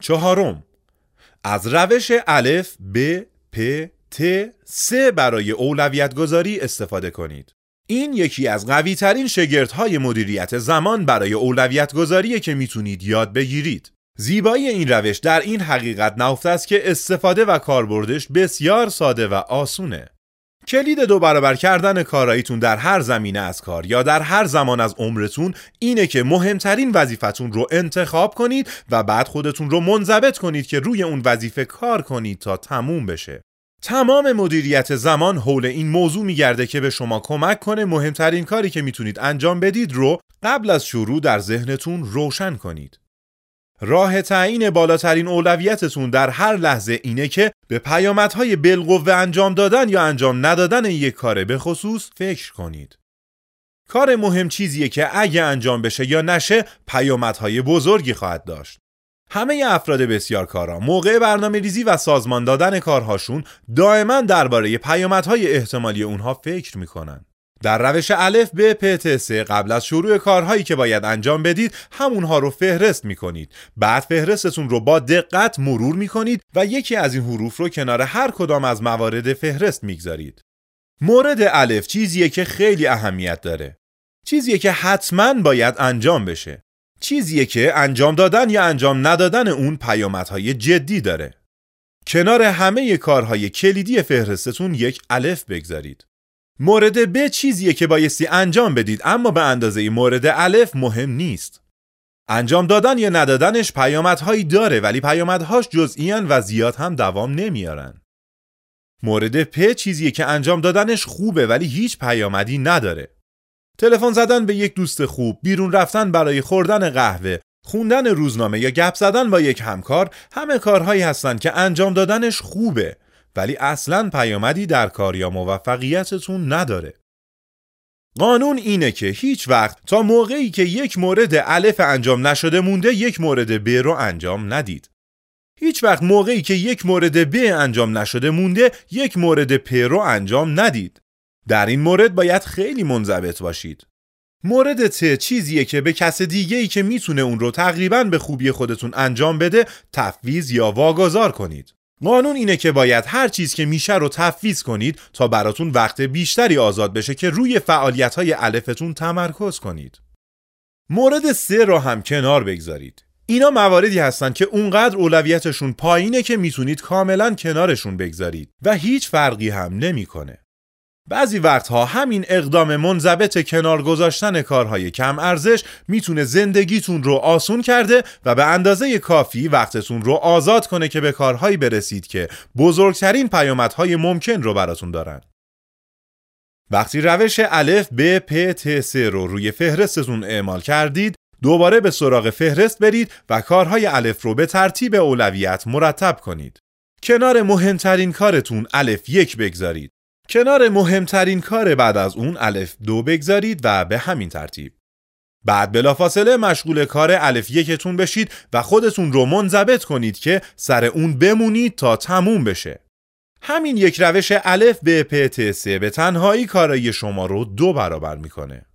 چهارم از روش الف ب پ ت سه برای اولویت گذاری استفاده کنید. این یکی از قوی ترین شگرت های مدیریت زمان برای اولویت گذاری که می‌تونید یاد بگیرید. زیبایی این روش در این حقیقت نهفته است که استفاده و کاربردش بسیار ساده و آسونه. کلید دو برابر کردن کاراییتون در هر زمینه از کار یا در هر زمان از عمرتون اینه که مهمترین وظیفتون رو انتخاب کنید و بعد خودتون رو منضبط کنید که روی اون وظیفه کار کنید تا تموم بشه. تمام مدیریت زمان حول این موضوع میگرده که به شما کمک کنه مهمترین کاری که می‌تونید انجام بدید رو قبل از شروع در ذهنتون روشن کنید. راه تعیین بالاترین اولویتتون در هر لحظه اینه که به پیامدهای بالقوه انجام دادن یا انجام ندادن یک کار به خصوص فکر کنید. کار مهم چیزیه که اگه انجام بشه یا نشه پیامدهای بزرگی خواهد داشت. همه افراد بسیار کارا موقع برنامه ریزی و سازمان دادن کارهاشون دائما درباره پیامدهای احتمالی اونها فکر می‌کنن. در روش الف به پتس قبل از شروع کارهایی که باید انجام بدید همونها رو فهرست می کنید بعد فهرستتون رو با دقت مرور می کنید و یکی از این حروف رو کنار هر کدام از موارد فهرست می‌گذارید. مورد الف چیزیه که خیلی اهمیت داره. چیزیه که حتما باید انجام بشه. چیزیه که انجام دادن یا انجام ندادن اون پیامدهای جدی داره. کنار همه کارهای کلیدی فهرستتون یک الف بگذارید. مورد ب چیزیه که بایستی انجام بدید اما به اندازه مورد الف مهم نیست. انجام دادن یا ندادنش پیامدهایی داره ولی پیامدهاش جزئیان و زیاد هم دوام نمیارن. مورد پ چیزیه که انجام دادنش خوبه ولی هیچ پیامدی نداره. تلفن زدن به یک دوست خوب، بیرون رفتن برای خوردن قهوه، خوندن روزنامه یا گپ زدن با یک همکار همه کارهایی هستن که انجام دادنش خوبه ولی اصلا پیامدی در کار یا موفقیتتون نداره. قانون اینه که هیچ وقت تا موقعی که یک مورد الف انجام نشده مونده یک مورد ب رو انجام ندید. هیچ وقت موقعی که یک مورد ب انجام نشده مونده یک مورد پ رو انجام ندید. در این مورد باید خیلی منضبط باشید. مورد ت چیزیه که به کس دیگه ای که می‌تونه اون رو تقریبا به خوبی خودتون انجام بده تفویض یا واگذار کنید. قانون اینه که باید هر چیز که میشه رو تفویض کنید تا براتون وقت بیشتری آزاد بشه که روی فعالیت های الفتون تمرکز کنید. مورد سه رو هم کنار بگذارید. اینا مواردی هستن که اونقدر اولویتشون پایینه که می‌تونید کاملا کنارشون بگذارید و هیچ فرقی هم نمی‌کنه. بعضی وقتها همین اقدام منضبط کنار گذاشتن کارهای کم ارزش می‌تونه زندگیتون رو آسون کرده و به اندازه کافی وقتتون رو آزاد کنه که به کارهایی برسید که بزرگترین پیامدهای ممکن رو براتون دارن. وقتی روش الف ب پ ت س رو روی فهرستتون اعمال کردید دوباره به سراغ فهرست برید و کارهای الف رو به ترتیب اولویت مرتب کنید. کنار مهمترین کارتون الف یک بگذارید. کنار مهمترین کار بعد از اون الف دو بگذارید و به همین ترتیب. بعد بلافاصله مشغول کار الف یکتون بشید و خودتون رو منضبط کنید که سر اون بمونید تا تموم بشه. همین یک روش الف به پتسه به تنهایی کارایی شما رو دو برابر می‌کنه.